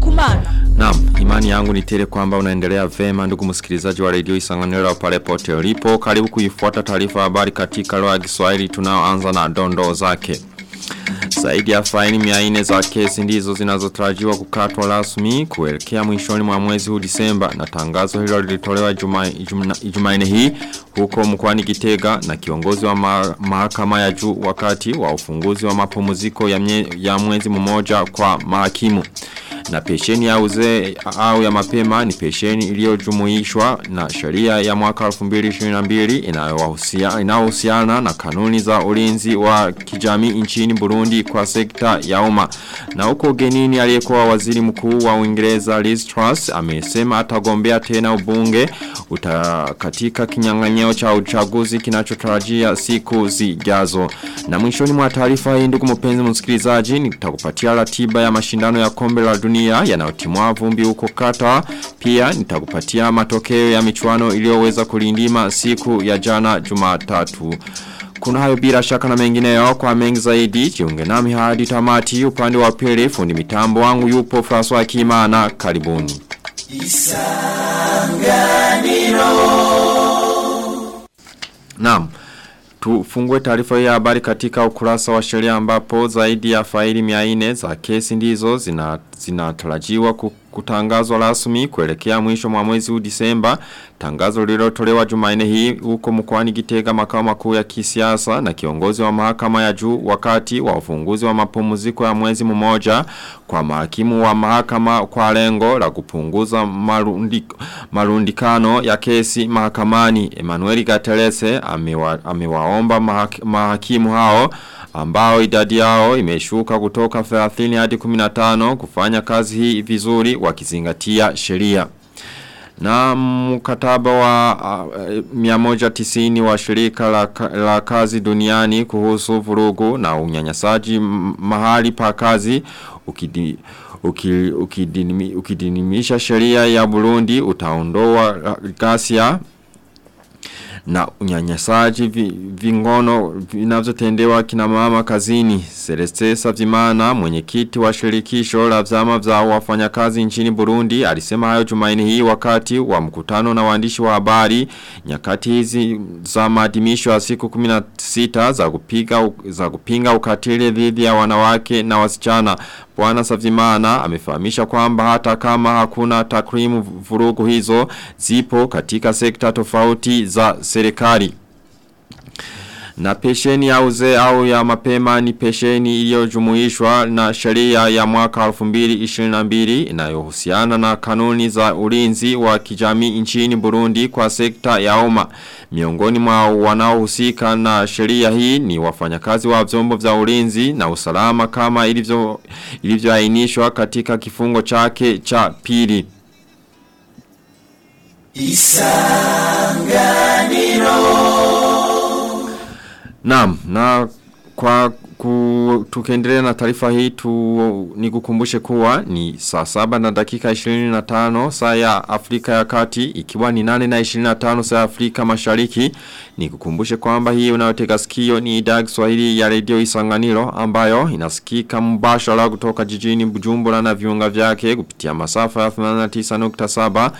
Kumana. Naam, imani yangu ni tele kwamba unaendelea vema ndugu msikilizaji wa redio Isanganiro pale pote ulipo. Karibu kuifuata taarifa habari katika lugha ya Kiswahili tunaoanza na dondoo zake. Zaidi ya faini mia za kesi ndizo zinazotarajiwa kukatwa rasmi kuelekea mwishoni mwa mwezi huu Disemba na tangazo hilo lilitolewa Jumanne hii huko mkoani kitega na kiongozi wa mahakama ya juu wakati wa ufunguzi wa mapumziko ya, ya mwezi mmoja kwa mahakimu. Na pesheni ya uze au ya mapema ni pesheni iliyojumuishwa na sheria ya mwaka 2022 inayohusiana na kanuni za ulinzi wa kijamii nchini Burundi kwa sekta ya umma. Na huko genini aliyekuwa waziri mkuu wa Uingereza Liz Truss amesema atagombea tena ubunge utakatika kinyang'anyiro cha uchaguzi kinachotarajia siku zijazo. Na mwishoni mwa taarifa hii ndugu mpenzi msikilizaji nitakupatia ratiba ya mashindano ya kombe la dunia yanayotimwa vumbi huko kata. Pia nitakupatia matokeo ya michuano iliyoweza kulindima siku ya jana Jumatatu. Kuna hayo bila shaka na mengineyo kwa mengi zaidi jiunge nami hadi tamati upande wa pili fundi mitambo wangu yupo François Kimana karibuni. Isanganiro Naam Tufungue taarifa ya habari katika ukurasa wa sheria ambapo zaidi ya faili 400 za kesi ndizo zinatarajiwa zina kutangazwa rasmi kuelekea mwisho mwa mwezi huu Disemba. Tangazo lililotolewa Jumanne hii huko mkoani Gitega makao makuu ya kisiasa na kiongozi wa mahakama ya juu wakati wa ufunguzi wa mapumziko ya mwezi mmoja kwa mahakimu wa mahakama kwa lengo la kupunguza marundi, marundikano ya kesi mahakamani. Emmanuel Gatelese amewaomba mahak, mahakimu hao ambao idadi yao imeshuka kutoka 30 hadi 15 kufanya kazi hii vizuri wakizingatia sheria. Na mkataba wa uh, 190 wa shirika la, la kazi duniani kuhusu vurugu na unyanyasaji mahali pa kazi ukidi, ukidinimisha ukidinimisha sheria ya Burundi utaondoa ghasia na unyanyasaji vingono vinavyotendewa kina mama kazini. Celeste Savimana mwenyekiti wa shirikisho la vyama vya wafanyakazi nchini Burundi alisema hayo Jumaini hii wakati wa mkutano na waandishi wa habari nyakati hizi za maadhimisho ya siku 16 za kupiga za kupinga ukatili dhidi ya wanawake na wasichana. Bwana Savimana amefahamisha kwamba hata kama hakuna takrimu vurugu hizo zipo katika sekta tofauti za serikali. Na pesheni ya uze au ya mapema ni pesheni iliyojumuishwa na sheria ya mwaka 2022 inayohusiana na kanuni za ulinzi wa kijamii nchini Burundi kwa sekta ya umma. Miongoni mwa wanaohusika na sheria hii ni wafanyakazi wa vyombo vya ulinzi na usalama kama ilivyo ilivyoainishwa katika kifungo chake cha pili. Isanganiro Naam, na kwa ku, na taarifa hii tu ni kukumbushe kuwa ni saa saba na dakika 25 saa ya Afrika ya kati ikiwa ni nane na 25 saa Afrika mashariki. Nikukumbushe kwamba hii unayotega sikio ni idhaa Kiswahili ya Radio Isanganiro ambayo inasikika mbashara kutoka jijini Bujumbura na viunga vyake kupitia masafa ya 89.7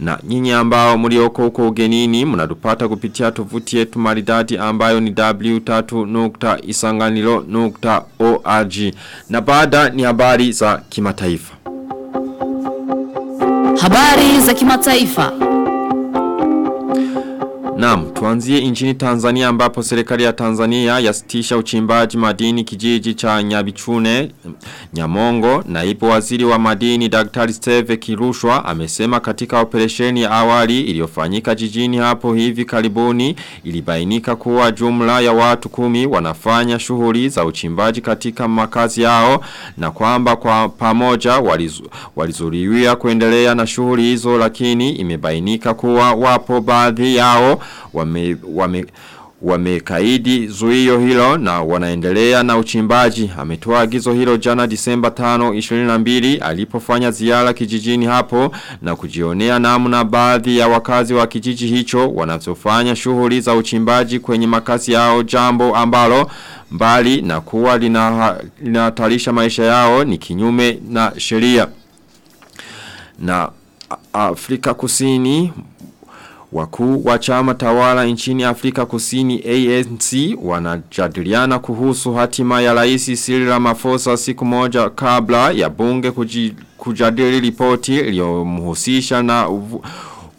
na nyinyi ambao mlioko huko ugenini mnadupata kupitia tovuti yetu maridadi ambayo ni w3.isanganiro.org na baada ni habari za kimataifa. Habari za kimataifa. Naam, tuanzie nchini Tanzania ambapo serikali ya Tanzania yasitisha uchimbaji madini kijiji cha Nyabichune Nyamongo. Naibu waziri wa madini Daktari Steve Kirushwa amesema katika operesheni ya awali iliyofanyika jijini hapo hivi karibuni ilibainika kuwa jumla ya watu kumi wanafanya shughuli za uchimbaji katika makazi yao na kwamba kwa pamoja walizu, walizuriwia kuendelea na shughuli hizo lakini imebainika kuwa wapo baadhi yao wame, wame wamekaidi zuio hilo na wanaendelea na uchimbaji. Ametoa agizo hilo jana Disemba 5 22 alipofanya ziara kijijini hapo na kujionea namna baadhi ya wakazi wa kijiji hicho wanazofanya shughuli za uchimbaji kwenye makazi yao jambo ambalo mbali na kuwa linahatarisha maisha yao ni kinyume na sheria. Na Afrika Kusini Wakuu wa chama tawala nchini Afrika Kusini ANC wanajadiliana kuhusu hatima ya rais Cyril Ramaphosa siku moja kabla ya bunge kujadili ripoti iliyomhusisha na uvu,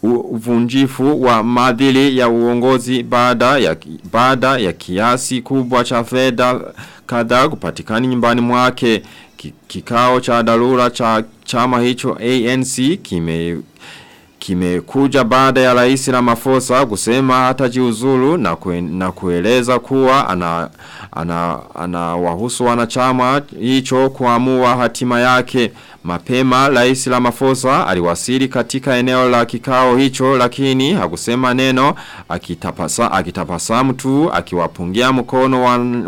uvunjifu wa madili ya uongozi baada ya baada ya kiasi kubwa cha fedha kadhaa kupatikana nyumbani mwake. Kikao cha darura cha chama hicho ANC kime kimekuja baada ya rais Ramaphosa kusema hata jiuzulu na, kue, na kueleza kuwa ana, ana, ana wahusu wanachama hicho kuamua hatima yake. Mapema rais Ramaphosa aliwasili katika eneo la kikao hicho lakini hakusema neno akitapasa, akitapasamu tu akiwapungia mkono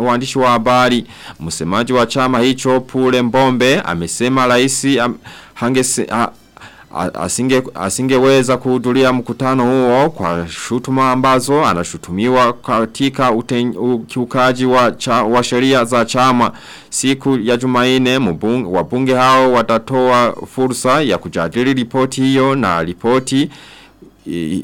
waandishi wa habari. Msemaji wa chama hicho Pule Mbombe amesema rais am, hangese, ha, asinge asingeweza kuhudhuria mkutano huo kwa shutuma ambazo anashutumiwa katika ukiukaji wa, cha, wa sheria za chama. Siku ya Jumaine wabunge hao watatoa fursa ya kujadili ripoti hiyo na ripoti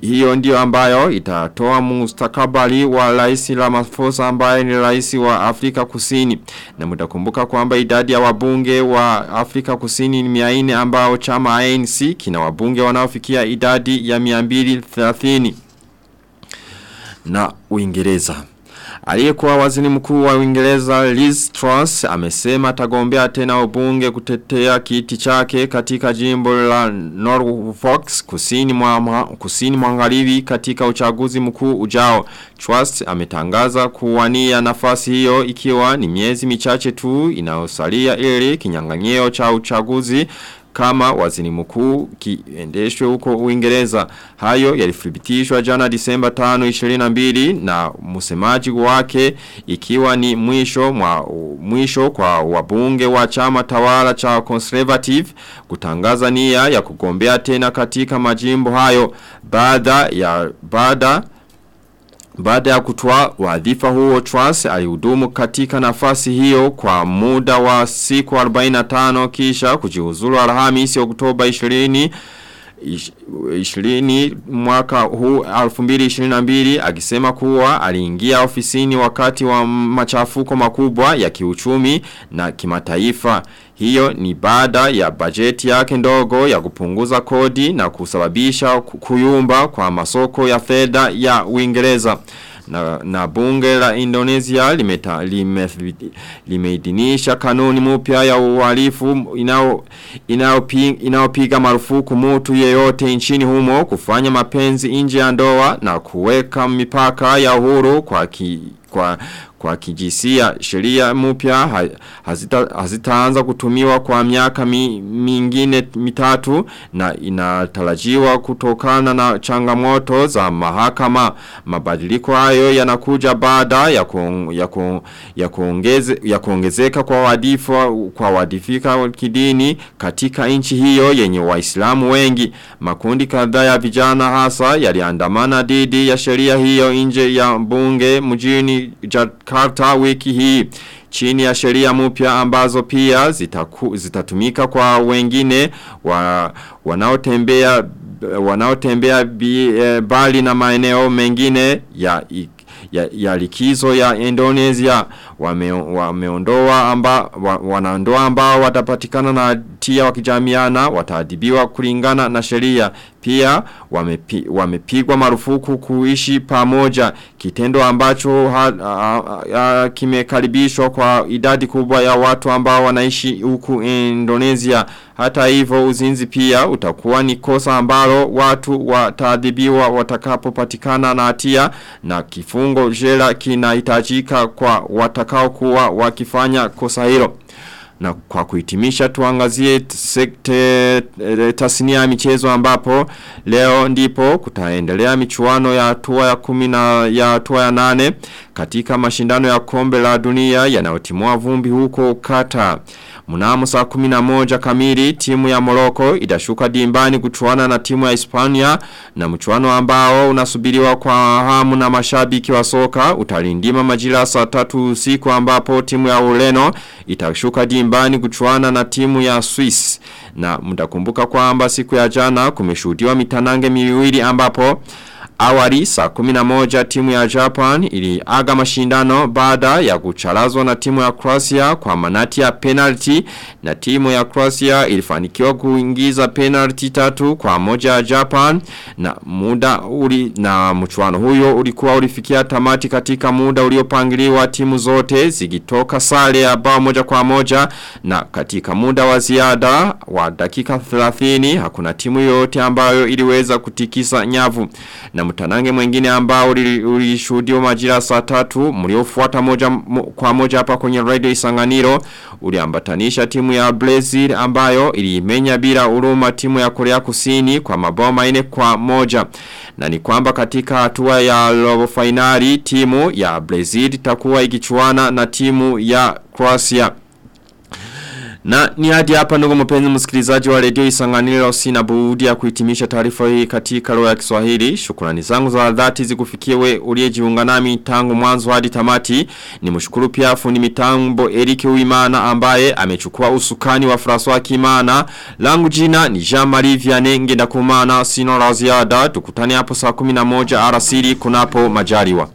hiyo ndio ambayo itatoa mustakabali wa rais Ramaphosa ambaye ni rais wa Afrika Kusini. Na mtakumbuka kwamba idadi ya wabunge wa Afrika Kusini ni 400 ambao chama ANC kina wabunge wanaofikia idadi ya 230. Na Uingereza Aliyekuwa waziri mkuu wa Uingereza Liz Truss amesema atagombea tena ubunge kutetea kiti chake katika jimbo la Norfolk kusini mwa kusini magharibi katika uchaguzi mkuu ujao. Truss ametangaza kuwania nafasi hiyo ikiwa ni miezi michache tu inayosalia ili kinyang'anyiro cha uchaguzi kama waziri mkuu kiendeshwe huko Uingereza. Hayo yalithibitishwa jana Disemba 5 22 na msemaji wake ikiwa ni mwisho mwa mwisho kwa wabunge wa chama tawala cha Conservative kutangaza nia ya kugombea tena katika majimbo hayo baada ya baada baada ya kutoa wadhifa huo Truss alihudumu katika nafasi hiyo kwa muda wa siku 45 kisha kujiuzulu Alhamisi Oktoba 20 20 mwaka huu 2022 akisema kuwa aliingia ofisini wakati wa machafuko makubwa ya kiuchumi na kimataifa. Hiyo ni baada ya bajeti yake ndogo ya kupunguza kodi na kusababisha kuyumba kwa masoko ya fedha ya Uingereza. Na, na bunge la Indonesia limeta, lime, limeidhinisha kanuni mpya ya uhalifu inao marufuku mtu yeyote nchini humo kufanya mapenzi nje ya ndoa na kuweka mipaka ya uhuru kwa ki, kwa kwa kijisia sheria mpya hazita, hazitaanza kutumiwa kwa miaka mi, mingine mitatu na inatarajiwa kutokana na changamoto za mahakama. Mabadiliko hayo yanakuja baada ya ya ya kuongeze ya kuongezeka kwa wadifa kwa wadifika kidini katika nchi hiyo yenye waislamu wengi. Makundi kadhaa ya vijana hasa yaliandamana dhidi ya sheria hiyo nje ya bunge mjini Jakarta wiki hii. Chini ya sheria mpya ambazo pia zitaku, zitatumika kwa wengine wa, wanaotembea wanaotembea e, bali na maeneo mengine ya ya, ya likizo ya Indonesia wame, wameondoa amba wa, wanaondoa ambao watapatikana na tia wakijamiana wataadhibiwa kulingana na sheria. Pia wamepi, wamepigwa marufuku kuishi pamoja. Kitendo ambacho kimekaribishwa kwa idadi kubwa ya watu ambao wanaishi huku Indonesia. Hata hivyo uzinzi pia utakuwa ni kosa ambalo watu wataadhibiwa watakapopatikana na hatia na kifungo jela kinahitajika kwa watakao kuwa wakifanya kosa hilo. Na kwa kuhitimisha tuangazie sekte e, tasnia ya michezo ambapo leo ndipo kutaendelea michuano ya hatua ya kumi na ya hatua ya nane katika mashindano ya kombe la dunia yanayotimua vumbi huko Qatar. Mnamo saa 11 kamili timu ya moroko itashuka dimbani kuchuana na timu ya Hispania na mchuano ambao unasubiriwa kwa hamu na mashabiki wa soka utalindima majira saa tatu usiku ambapo timu ya uleno itashuka dimbani kuchuana na timu ya Swiss. Na mtakumbuka kwamba siku ya jana kumeshudiwa mitanange miwili ambapo Awali saa 11 timu ya Japan iliaga mashindano baada ya kucharazwa na timu ya Croatia kwa manati ya penalty na timu ya Croatia ilifanikiwa kuingiza penalty tatu kwa moja ya Japan na muda uli na mchuano huyo ulikuwa ulifikia tamati katika muda uliopangiliwa. Timu zote zikitoka sare ya bao moja kwa moja na katika muda wa ziada wa dakika 30 hakuna timu yoyote ambayo iliweza kutikisa nyavu. Na mtanange mwengine ambao ulishuhudiwa majira saa tatu mliofuata moja kwa moja hapa kwenye radio Isanganiro uliambatanisha timu ya Brazil ambayo ilimenya bila uruma timu ya Korea Kusini kwa mabao manne kwa moja. Na ni kwamba katika hatua ya robo finali timu ya Brazil itakuwa ikichuana na timu ya Croatia na ni hadi hapa ndugu mpenzi msikilizaji wa redio isanganiro sina budi ya kuhitimisha taarifa hii katika lugha ya Kiswahili. Shukrani zangu za dhati zikufikiwe uliyejiunga nami tangu mwanzo hadi tamati. Nimshukuru pia fundi mitambo Eric Uimana ambaye amechukua usukani wa François Kimana. Langu jina ni Jean-Marie Vianney ngenda kumana sino la ziada. Tukutane hapo saa 11 alasiri kunapo majaliwa.